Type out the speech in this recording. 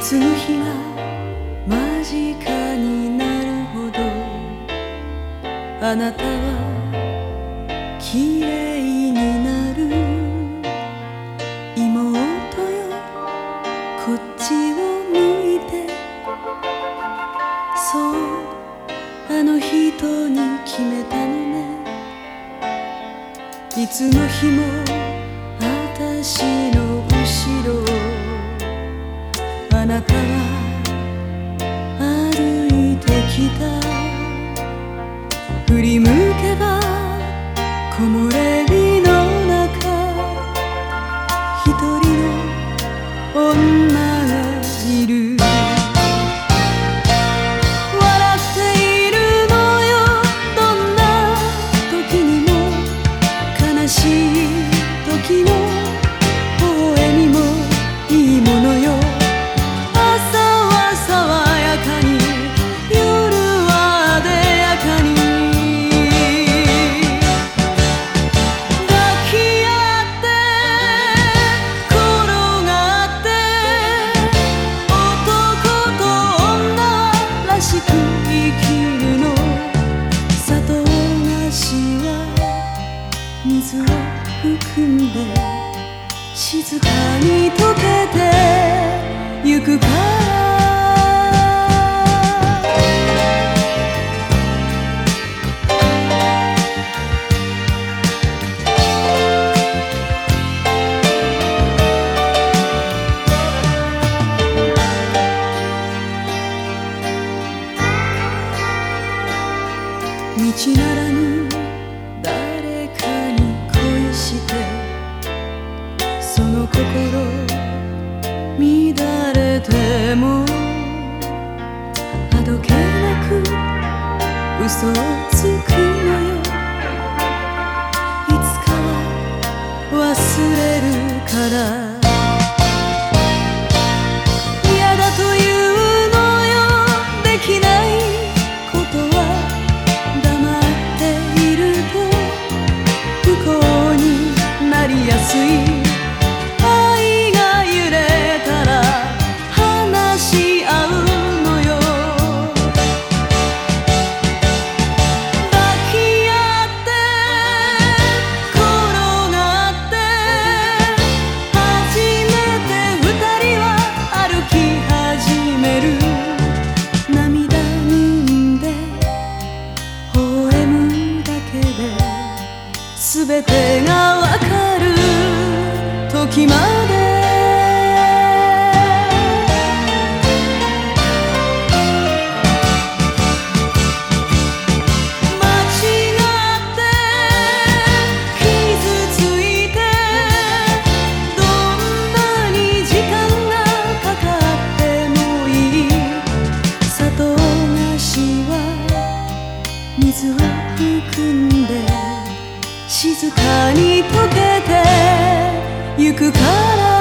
つむ日が間近になるほどあなたは綺麗になる。妹よこっちを向いて。そうあの人に決めたのね。いつの日も私あ水を含んで静かに溶けてゆくから道なら心乱れてもあどけなく嘘をつくのよ。いつかは忘れるから。全てがわかる。時まで。間違って傷ついてどんなに時間がかかってもいい。砂糖菓子は水を含んで。静かに溶けてゆくから